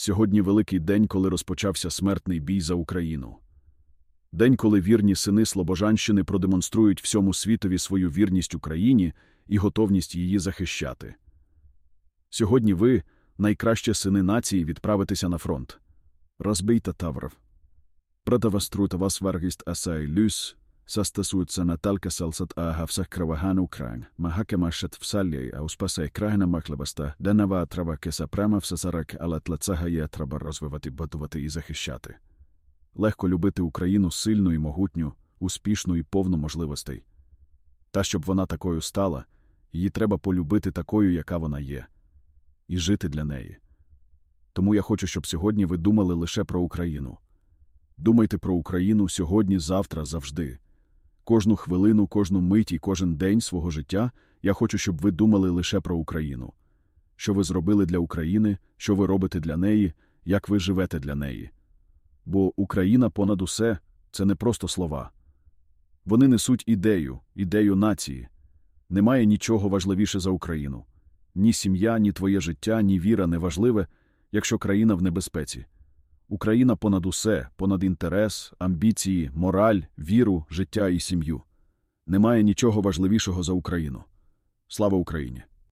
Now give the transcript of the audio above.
Сьогодні великий день, коли розпочався смертний бій за Україну. День, коли вірні сини Слобожанщини продемонструють всьому світові свою вірність Україні і готовність її захищати. Сьогодні ви, найкращі сини нації, відправитеся на фронт. Розбийте Тавров. Продаваструйте вас варгіст асай люс, састасується Наталка Селсат ага всех краваган Украин, магаке машет в саллі, а успасай крагна махлебаста, денова трава киса прямо в сесарак, але тлацага є треба розвивати, будувати і захищати. Легко любити Україну сильну і могутню, успішну і повну можливостей. Та щоб вона такою стала, її треба полюбити такою, яка вона є, і жити для неї. Тому я хочу, щоб сьогодні ви думали лише про Україну. Думайте про Україну сьогодні, завтра, завжди. Кожну хвилину, кожну мить і кожен день свого життя я хочу, щоб ви думали лише про Україну. Що ви зробили для України, що ви робите для неї, як ви живете для неї. Бо Україна понад усе це не просто слова. Вони несуть ідею, ідею нації. Немає нічого важливіше за Україну. Ні сім'я, ні твоє життя, ні віра не важливе, якщо країна в небезпеці. Україна понад усе, понад інтерес, амбіції, мораль, віру, життя і сім'ю. Немає нічого важливішого за Україну. Слава Україні!